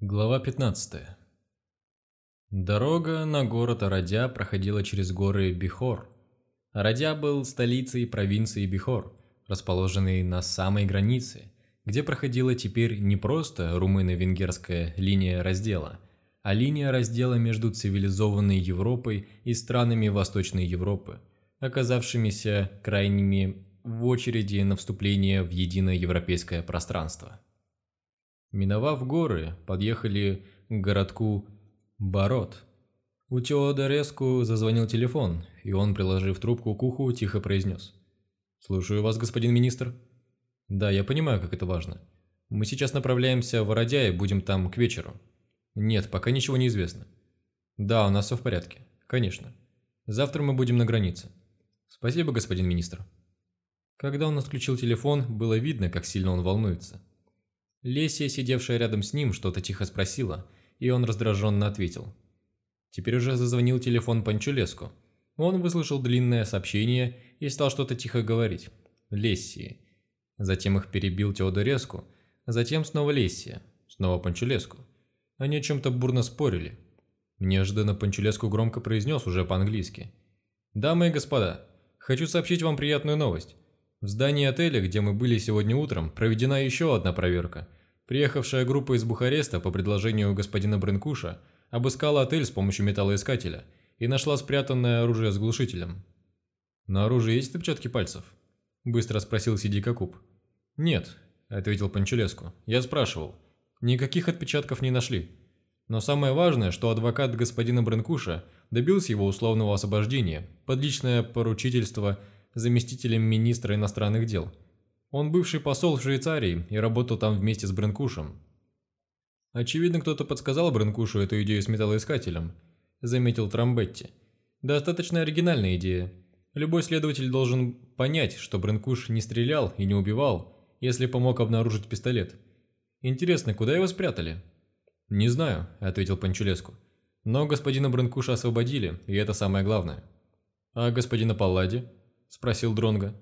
Глава 15. Дорога на город Арадя проходила через горы Бихор. Арадя был столицей провинции Бихор, расположенной на самой границе, где проходила теперь не просто румыно-венгерская линия раздела, а линия раздела между цивилизованной Европой и странами Восточной Европы, оказавшимися крайними в очереди на вступление в единое европейское пространство. Миновав горы, подъехали к городку Барот. У Теодореску зазвонил телефон, и он, приложив трубку к уху, тихо произнес. «Слушаю вас, господин министр». «Да, я понимаю, как это важно. Мы сейчас направляемся в Ородя и будем там к вечеру». «Нет, пока ничего не известно». «Да, у нас все в порядке. Конечно. Завтра мы будем на границе». «Спасибо, господин министр». Когда он отключил телефон, было видно, как сильно он волнуется. Лесия, сидевшая рядом с ним, что-то тихо спросила, и он раздраженно ответил. Теперь уже зазвонил телефон Панчулеску. Он выслушал длинное сообщение и стал что-то тихо говорить. Лессии. Затем их перебил Теодореску, затем снова Лессия, снова Панчулеску. Они о чем-то бурно спорили. Неожиданно Панчулеску громко произнес уже по-английски. «Дамы и господа, хочу сообщить вам приятную новость. В здании отеля, где мы были сегодня утром, проведена еще одна проверка. Приехавшая группа из Бухареста по предложению господина Бренкуша обыскала отель с помощью металлоискателя и нашла спрятанное оружие с глушителем. «На оружии есть отпечатки пальцев?» – быстро спросил Сиди Кокуб. «Нет», – ответил Панчулеску. «Я спрашивал. Никаких отпечатков не нашли. Но самое важное, что адвокат господина Бренкуша добился его условного освобождения под личное поручительство – заместителем министра иностранных дел. Он бывший посол в Швейцарии и работал там вместе с Бренкушем. Очевидно, кто-то подсказал Бренкушу эту идею с металлоискателем, заметил Трамбетти. Достаточно оригинальная идея. Любой следователь должен понять, что Бренкуш не стрелял и не убивал, если помог обнаружить пистолет. Интересно, куда его спрятали? Не знаю, ответил Панчулеску. Но господина Бренкуша освободили, и это самое главное. А господина Паллади? – спросил Дронга.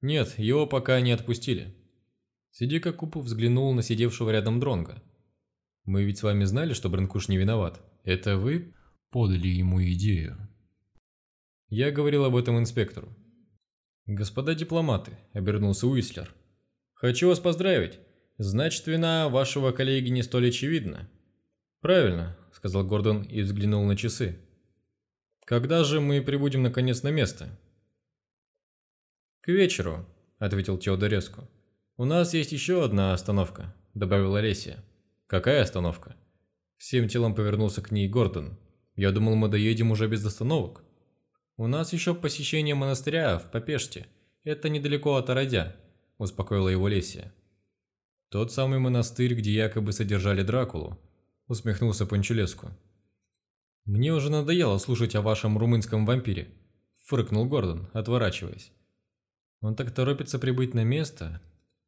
«Нет, его пока не отпустили». Сидика Купов взглянул на сидевшего рядом Дронга. «Мы ведь с вами знали, что Бранкуш не виноват. Это вы подали ему идею?» Я говорил об этом инспектору. «Господа дипломаты», – обернулся Уислер. «Хочу вас поздравить. Значит, вина вашего коллеги не столь очевидна». «Правильно», – сказал Гордон и взглянул на часы. «Когда же мы прибудем наконец на место?» «К вечеру», – ответил Теодореску. «У нас есть еще одна остановка», – добавила Лесия. «Какая остановка?» Всем телом повернулся к ней Гордон. «Я думал, мы доедем уже без остановок». «У нас еще посещение монастыря в Попеште. Это недалеко от Ородя», – успокоила его Лесия. «Тот самый монастырь, где якобы содержали Дракулу», – усмехнулся Панчулеску. «Мне уже надоело слушать о вашем румынском вампире», – фыркнул Гордон, отворачиваясь. Он так торопится прибыть на место,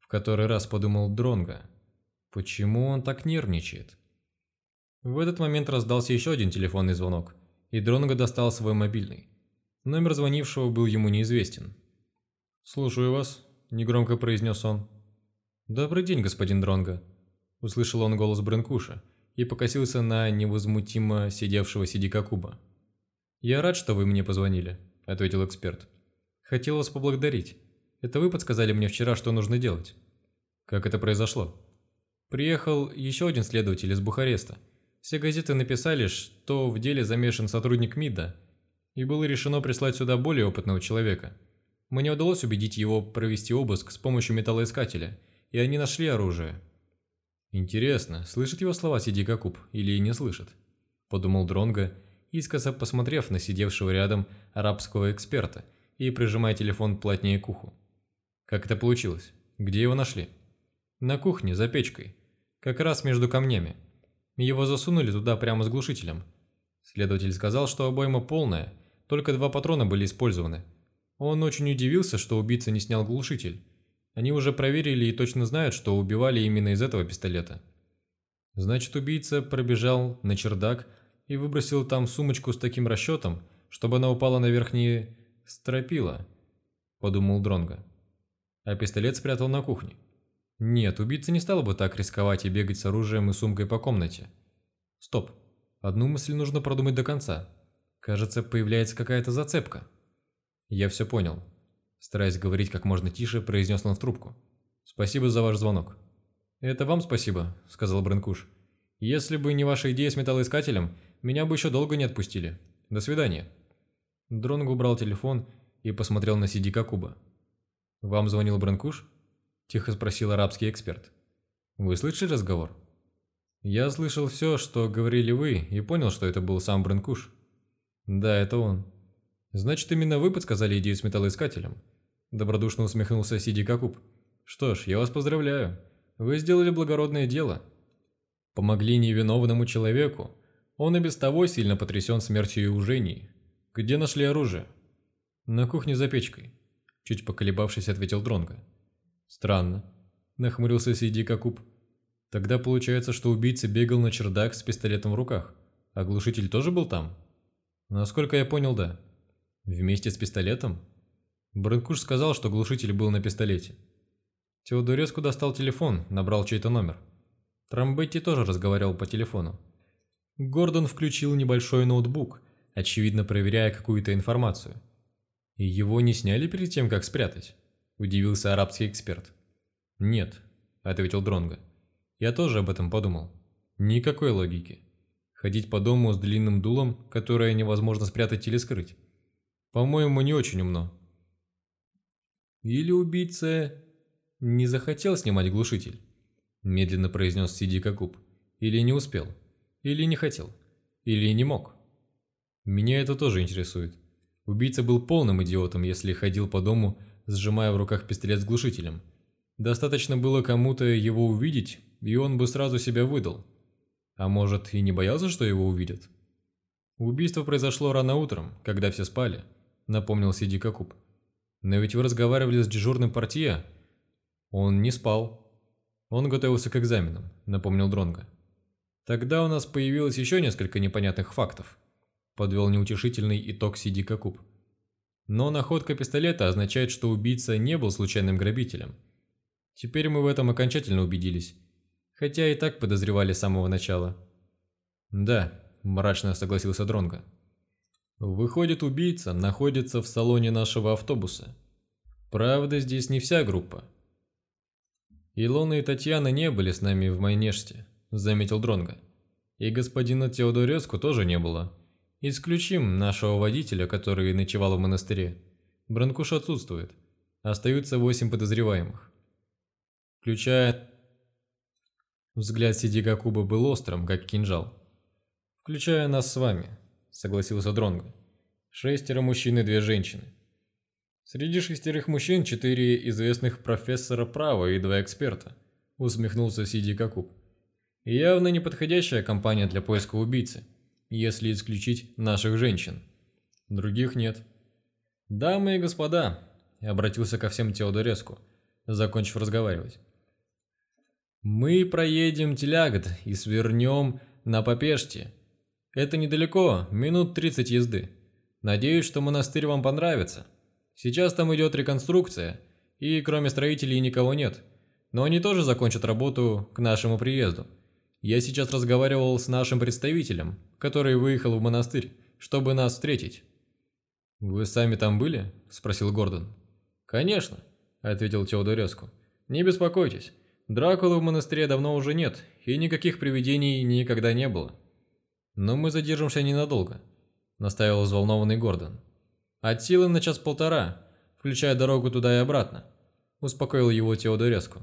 в который раз подумал Дронга. Почему он так нервничает? В этот момент раздался еще один телефонный звонок, и Дронго достал свой мобильный. Номер звонившего был ему неизвестен. «Слушаю вас», – негромко произнес он. «Добрый день, господин Дронго», – услышал он голос Бренкуша и покосился на невозмутимо сидевшего Сидика Куба. «Я рад, что вы мне позвонили», – ответил эксперт. Хотел вас поблагодарить. Это вы подсказали мне вчера, что нужно делать. Как это произошло? Приехал еще один следователь из Бухареста. Все газеты написали, что в деле замешан сотрудник МИДа, и было решено прислать сюда более опытного человека. Мне удалось убедить его провести обыск с помощью металлоискателя, и они нашли оружие. Интересно, слышит его слова Сиди Какуб или не слышит? Подумал Дронго, искоса посмотрев на сидевшего рядом арабского эксперта – и прижимая телефон плотнее к уху. Как это получилось? Где его нашли? На кухне, за печкой. Как раз между камнями. Его засунули туда прямо с глушителем. Следователь сказал, что обойма полная, только два патрона были использованы. Он очень удивился, что убийца не снял глушитель. Они уже проверили и точно знают, что убивали именно из этого пистолета. Значит, убийца пробежал на чердак и выбросил там сумочку с таким расчетом, чтобы она упала на верхние «Стропила», – подумал Дронго. А пистолет спрятал на кухне. Нет, убийца не стал бы так рисковать и бегать с оружием и сумкой по комнате. Стоп. Одну мысль нужно продумать до конца. Кажется, появляется какая-то зацепка. Я все понял. Стараясь говорить как можно тише, произнес он в трубку. Спасибо за ваш звонок. Это вам спасибо, сказал Бренкуш. Если бы не ваша идея с металлоискателем, меня бы еще долго не отпустили. До свидания. Дронго убрал телефон и посмотрел на Сидика Куба. «Вам звонил Бранкуш?» – тихо спросил арабский эксперт. «Вы слышали разговор?» «Я слышал все, что говорили вы, и понял, что это был сам Бранкуш». «Да, это он». «Значит, именно вы подсказали идею с металлоискателем?» Добродушно усмехнулся Сиди Кокуб. «Что ж, я вас поздравляю. Вы сделали благородное дело. Помогли невиновному человеку. Он и без того сильно потрясен смертью Евжении. Где нашли оружие?» «На кухне за печкой», – чуть поколебавшись, ответил Дронго. «Странно», – нахмурился Сиди Кокуб. «Тогда получается, что убийца бегал на чердак с пистолетом в руках. А глушитель тоже был там?» «Насколько я понял, да». «Вместе с пистолетом?» Бранкуш сказал, что глушитель был на пистолете. Теодореску достал телефон, набрал чей-то номер. Трамбетти тоже разговаривал по телефону. Гордон включил небольшой ноутбук, очевидно проверяя какую-то информацию. И его не сняли перед тем, как спрятать? Удивился арабский эксперт. Нет, ответил Дронго. Я тоже об этом подумал. Никакой логики. Ходить по дому с длинным дулом, которое невозможно спрятать или скрыть. По-моему, не очень умно. Или убийца не захотел снимать глушитель, медленно произнес Сиди Кокуб. Или не успел, или не хотел, или не мог. Меня это тоже интересует. Убийца был полным идиотом, если ходил по дому, сжимая в руках пистолет с глушителем. Достаточно было кому-то его увидеть, и он бы сразу себя выдал. А может, и не боялся, что его увидят? Убийство произошло рано утром, когда все спали, напомнил Сиди Кокуб. Но ведь вы разговаривали с дежурным портье. Он не спал. Он готовился к экзаменам, напомнил Дронго. Тогда у нас появилось еще несколько непонятных фактов подвел неутешительный итог Сиди Кокуб. Но находка пистолета означает, что убийца не был случайным грабителем. Теперь мы в этом окончательно убедились, хотя и так подозревали с самого начала. Да, мрачно согласился Дронго. Выходит, убийца находится в салоне нашего автобуса. Правда, здесь не вся группа. Илона и Татьяна не были с нами в Майнеште, заметил Дронго. И господина Теодореску тоже не было. Исключим нашего водителя, который ночевал в монастыре. Бранкуш отсутствует. Остаются восемь подозреваемых. Включая... Взгляд Сидига Куба был острым, как кинжал. «Включая нас с вами», — согласился Дронго. «Шестеро мужчин и две женщины. Среди шестерых мужчин четыре известных профессора права и два эксперта», — усмехнулся Сиди Кокуб. «Явно неподходящая компания для поиска убийцы если исключить наших женщин. Других нет. «Дамы и господа», — обратился ко всем Теодореску, закончив разговаривать. «Мы проедем Телягот и свернем на Попеште. Это недалеко, минут 30 езды. Надеюсь, что монастырь вам понравится. Сейчас там идет реконструкция, и кроме строителей никого нет. Но они тоже закончат работу к нашему приезду. Я сейчас разговаривал с нашим представителем, который выехал в монастырь, чтобы нас встретить». «Вы сами там были?» – спросил Гордон. «Конечно», – ответил Теодореску. «Не беспокойтесь, Дракулы в монастыре давно уже нет, и никаких привидений никогда не было». «Но мы задержимся ненадолго», – наставил взволнованный Гордон. «От силы на час-полтора, включая дорогу туда и обратно», – успокоил его Теодореску.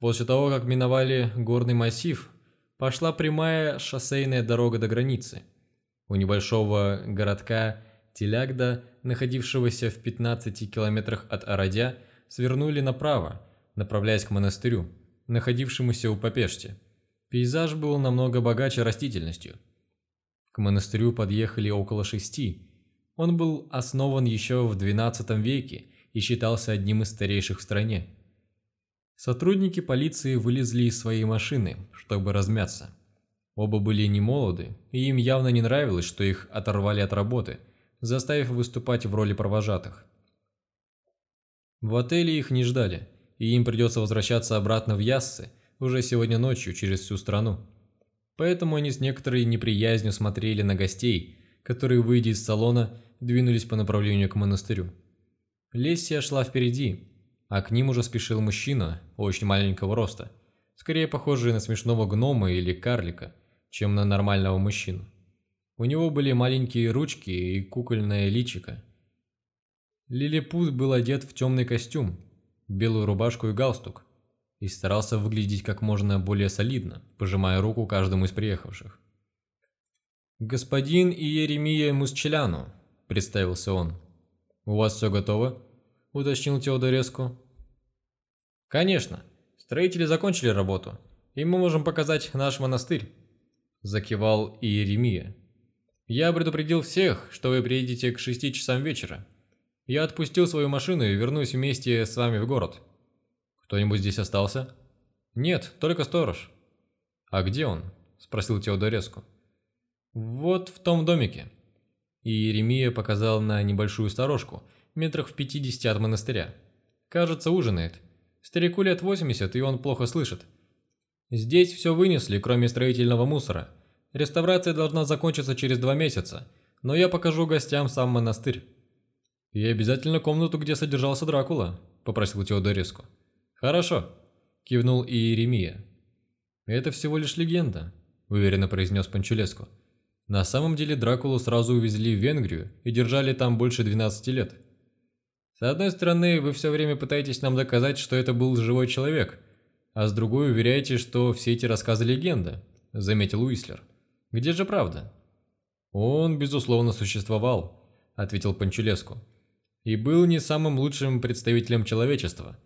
После того, как миновали горный массив, пошла прямая шоссейная дорога до границы. У небольшого городка Телягда, находившегося в 15 километрах от Арадя, свернули направо, направляясь к монастырю, находившемуся у Попешти. Пейзаж был намного богаче растительностью. К монастырю подъехали около шести. Он был основан еще в XII веке и считался одним из старейших в стране. Сотрудники полиции вылезли из своей машины, чтобы размяться. Оба были не молоды, и им явно не нравилось, что их оторвали от работы, заставив выступать в роли провожатых. В отеле их не ждали, и им придется возвращаться обратно в Яссы уже сегодня ночью через всю страну. Поэтому они с некоторой неприязнью смотрели на гостей, которые, выйдя из салона, двинулись по направлению к монастырю. Лессия шла впереди, а к ним уже спешил мужчина очень маленького роста, скорее похожий на смешного гнома или карлика, чем на нормального мужчину. У него были маленькие ручки и кукольное личико. Лилипут был одет в темный костюм, белую рубашку и галстук, и старался выглядеть как можно более солидно, пожимая руку каждому из приехавших. «Господин Иеремия Мусчеляну», – представился он. «У вас все готово?» – уточнил Теодореску. «Конечно. Строители закончили работу, и мы можем показать наш монастырь», – закивал Иеремия. «Я предупредил всех, что вы приедете к шести часам вечера. Я отпустил свою машину и вернусь вместе с вами в город». «Кто-нибудь здесь остался?» «Нет, только сторож». «А где он?» – спросил Теодореску. «Вот в том домике». И Еремия показал на небольшую сторожку, метрах в пятидесяти от монастыря. «Кажется, ужинает. Старику лет 80, и он плохо слышит. Здесь все вынесли, кроме строительного мусора. Реставрация должна закончиться через два месяца, но я покажу гостям сам монастырь». «И обязательно комнату, где содержался Дракула», – попросил Теодореску. «Хорошо», – кивнул и Иеремия. «Это всего лишь легенда», – уверенно произнес Панчулеску. «На самом деле Дракулу сразу увезли в Венгрию и держали там больше 12 лет. С одной стороны, вы все время пытаетесь нам доказать, что это был живой человек, а с другой уверяете, что все эти рассказы легенда», – заметил Уислер. «Где же правда?» «Он, безусловно, существовал», – ответил Панчулеску, – «и был не самым лучшим представителем человечества».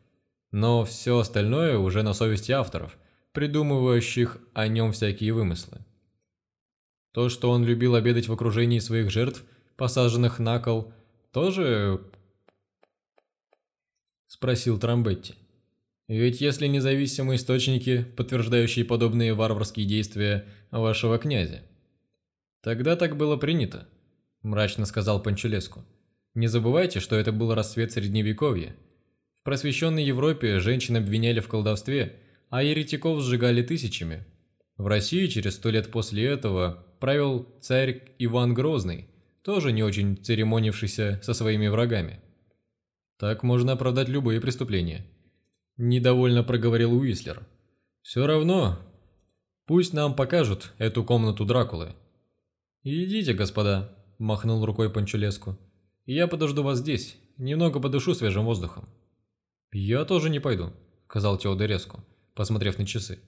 Но все остальное уже на совести авторов, придумывающих о нем всякие вымыслы. То, что он любил обедать в окружении своих жертв, посаженных на кол, тоже... Спросил Трамбетти. Ведь если независимые источники, подтверждающие подобные варварские действия вашего князя. Тогда так было принято, мрачно сказал Панчелеску. Не забывайте, что это был расцвет Средневековья, просвещенной Европе женщин обвиняли в колдовстве, а еретиков сжигали тысячами. В России через сто лет после этого правил царь Иван Грозный, тоже не очень церемонившийся со своими врагами. Так можно оправдать любые преступления. Недовольно проговорил Уислер. Все равно, пусть нам покажут эту комнату Дракулы. «Идите, господа», – махнул рукой Панчулеску. «Я подожду вас здесь, немного подышу свежим воздухом». «Я тоже не пойду», — сказал Теодореску, посмотрев на часы.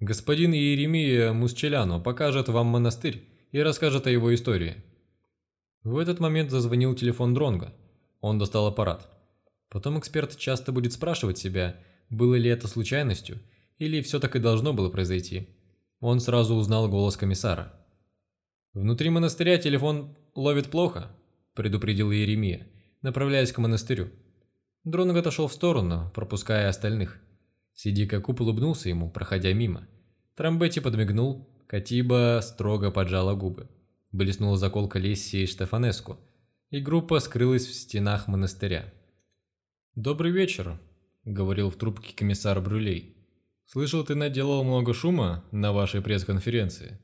«Господин Иеремия Мусчеляно покажет вам монастырь и расскажет о его истории». В этот момент зазвонил телефон Дронга. Он достал аппарат. Потом эксперт часто будет спрашивать себя, было ли это случайностью, или все так и должно было произойти. Он сразу узнал голос комиссара. «Внутри монастыря телефон ловит плохо», – предупредил Иеремия, направляясь к монастырю. Дронго отошел в сторону, пропуская остальных. Сидика Куп улыбнулся ему, проходя мимо. Трамбетти подмигнул, Катиба строго поджала губы. Блеснула заколка Лесси и Штефанеску, и группа скрылась в стенах монастыря. «Добрый вечер», — говорил в трубке комиссар Брюлей. «Слышал, ты наделал много шума на вашей пресс-конференции?»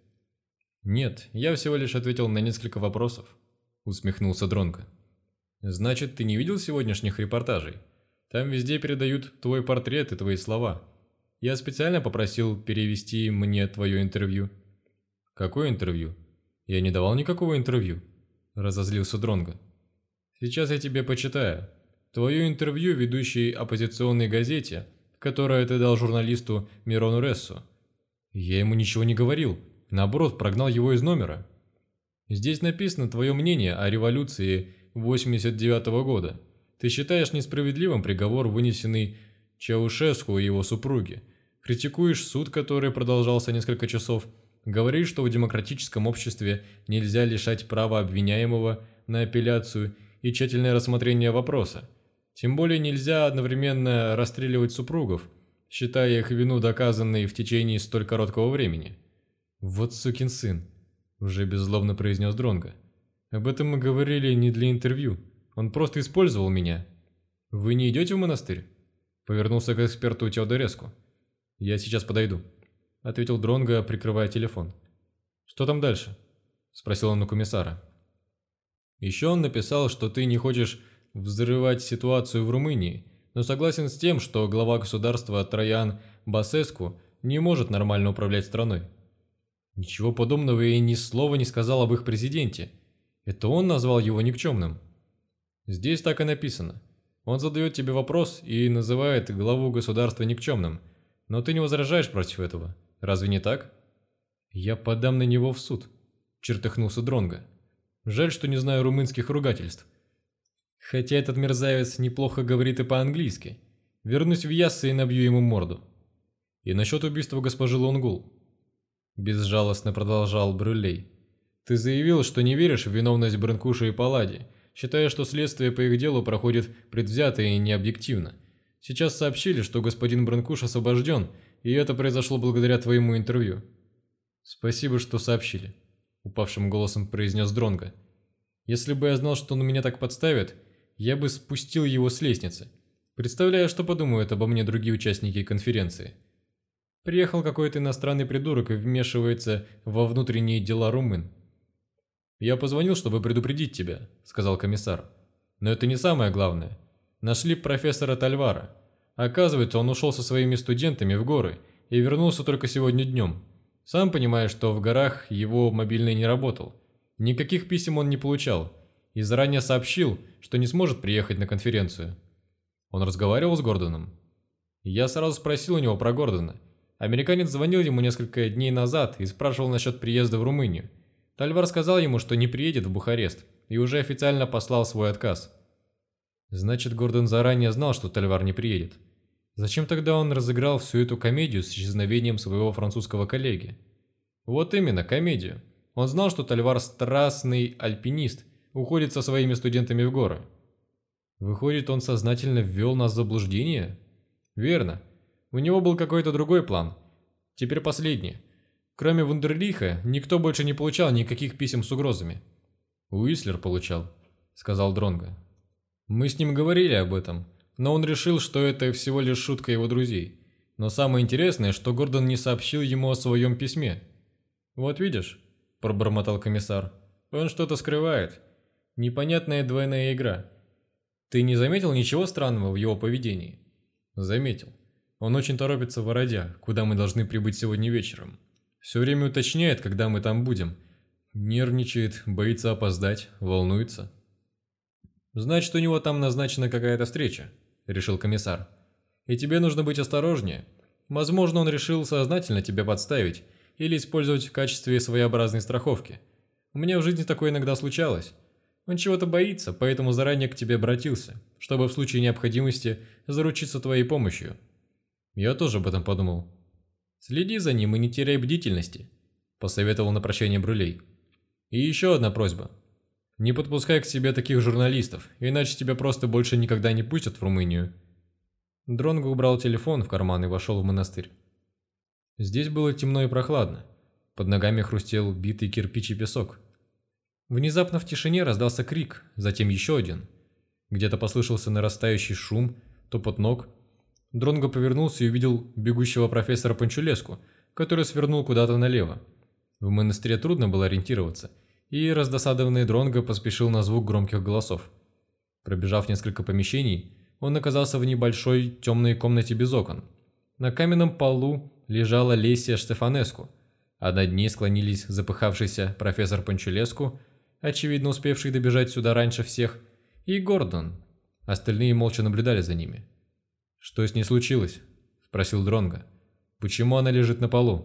«Нет, я всего лишь ответил на несколько вопросов», — усмехнулся Дронко. Значит, ты не видел сегодняшних репортажей? Там везде передают твой портрет и твои слова. Я специально попросил перевести мне твое интервью. Какое интервью? Я не давал никакого интервью. Разозлился Дронго. Сейчас я тебе почитаю. Твое интервью ведущей оппозиционной газете, которое ты дал журналисту Мирону Рессу. Я ему ничего не говорил. Наоборот, прогнал его из номера. Здесь написано твое мнение о революции 89 -го года. Ты считаешь несправедливым приговор, вынесенный Чаушеску и его супруге. Критикуешь суд, который продолжался несколько часов. Говоришь, что в демократическом обществе нельзя лишать права обвиняемого на апелляцию и тщательное рассмотрение вопроса. Тем более нельзя одновременно расстреливать супругов, считая их вину доказанной в течение столь короткого времени. «Вот сукин сын», – уже беззлобно произнес Дронго. Об этом мы говорили не для интервью. Он просто использовал меня. Вы не идете в монастырь? Повернулся к эксперту Теодореску. «Я сейчас подойду», — ответил Дронго, прикрывая телефон. «Что там дальше?» — спросил он у комиссара. «Еще он написал, что ты не хочешь взрывать ситуацию в Румынии, но согласен с тем, что глава государства Троян Басеску не может нормально управлять страной. Ничего подобного и ни слова не сказал об их президенте. Это он назвал его никчемным. Здесь так и написано. Он задает тебе вопрос и называет главу государства никчемным, но ты не возражаешь против этого. Разве не так? Я подам на него в суд, чертыхнулся Дронга. Жаль, что не знаю румынских ругательств. Хотя этот мерзавец неплохо говорит и по-английски. Вернусь в Яссы и набью ему морду. И насчет убийства госпожи Лонгул. Безжалостно продолжал Брюлей. Ты заявил, что не веришь в виновность Бранкуша и Паллади, считая, что следствие по их делу проходит предвзято и необъективно. Сейчас сообщили, что господин Бранкуш освобожден, и это произошло благодаря твоему интервью. Спасибо, что сообщили, упавшим голосом произнес Дронга. Если бы я знал, что он меня так подставит, я бы спустил его с лестницы. Представляю, что подумают обо мне другие участники конференции. Приехал какой-то иностранный придурок и вмешивается во внутренние дела румын. «Я позвонил, чтобы предупредить тебя», — сказал комиссар. «Но это не самое главное. Нашли профессора Тальвара. Оказывается, он ушел со своими студентами в горы и вернулся только сегодня днем. Сам понимаешь, что в горах его мобильный не работал. Никаких писем он не получал и заранее сообщил, что не сможет приехать на конференцию. Он разговаривал с Гордоном. Я сразу спросил у него про Гордона. Американец звонил ему несколько дней назад и спрашивал насчет приезда в Румынию. Тальвар сказал ему, что не приедет в Бухарест, и уже официально послал свой отказ. Значит, Гордон заранее знал, что Тальвар не приедет. Зачем тогда он разыграл всю эту комедию с исчезновением своего французского коллеги? Вот именно, комедию. Он знал, что Тальвар страстный альпинист, уходит со своими студентами в горы. Выходит, он сознательно ввел нас в заблуждение? Верно. У него был какой-то другой план. Теперь последний. Кроме Вундерлиха, никто больше не получал никаких писем с угрозами. Уислер получал, сказал Дронга. Мы с ним говорили об этом, но он решил, что это всего лишь шутка его друзей. Но самое интересное, что Гордон не сообщил ему о своем письме. Вот видишь, пробормотал комиссар. Он что-то скрывает. Непонятная двойная игра. Ты не заметил ничего странного в его поведении? Заметил. Он очень торопится в Ородя, куда мы должны прибыть сегодня вечером. Все время уточняет, когда мы там будем. Нервничает, боится опоздать, волнуется. «Значит, у него там назначена какая-то встреча», – решил комиссар. «И тебе нужно быть осторожнее. Возможно, он решил сознательно тебя подставить или использовать в качестве своеобразной страховки. У меня в жизни такое иногда случалось. Он чего-то боится, поэтому заранее к тебе обратился, чтобы в случае необходимости заручиться твоей помощью». Я тоже об этом подумал. «Следи за ним и не теряй бдительности», – посоветовал на прощание Брюлей. «И еще одна просьба. Не подпускай к себе таких журналистов, иначе тебя просто больше никогда не пустят в Румынию». Дронго убрал телефон в карман и вошел в монастырь. Здесь было темно и прохладно. Под ногами хрустел битый кирпич и песок. Внезапно в тишине раздался крик, затем еще один. Где-то послышался нарастающий шум, топот ног – Дронго повернулся и увидел бегущего профессора Панчулеску, который свернул куда-то налево. В монастыре трудно было ориентироваться, и раздосадованный Дронго поспешил на звук громких голосов. Пробежав несколько помещений, он оказался в небольшой темной комнате без окон. На каменном полу лежала Лесия Штефанеску, а над ней склонились запыхавшийся профессор Панчулеску, очевидно успевший добежать сюда раньше всех, и Гордон. Остальные молча наблюдали за ними. «Что с ней случилось?» – спросил Дронга. «Почему она лежит на полу?»